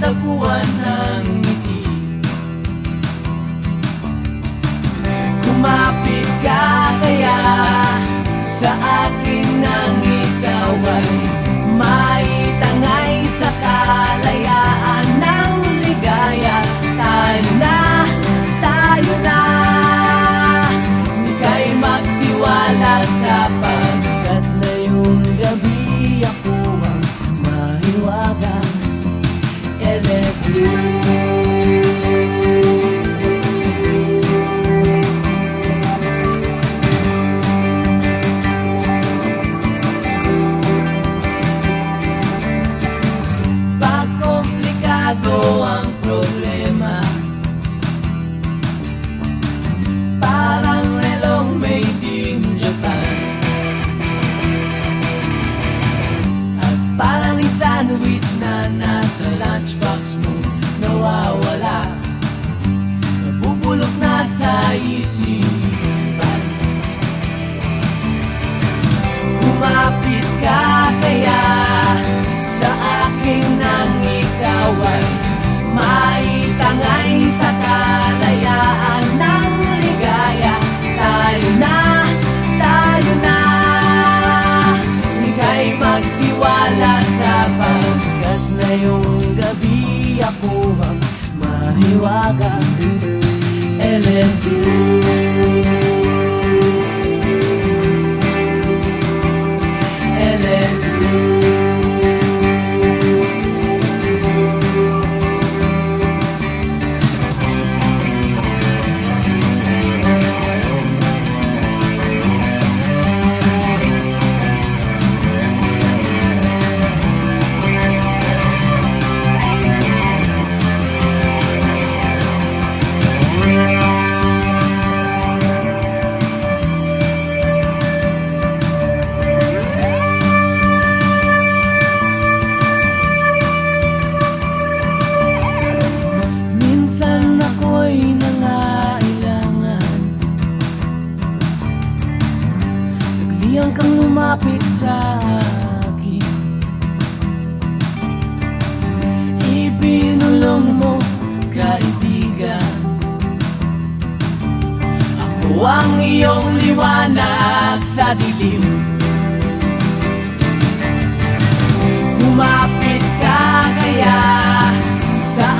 dapuan ng ngiti. Kumapit ka kaya sa akin nang ikaw ay lo haga. lumapit sa akin. Ibinulong mo, kaibigan. Ako ang iyong liwanag sa dilim. Humapit ka kaya sa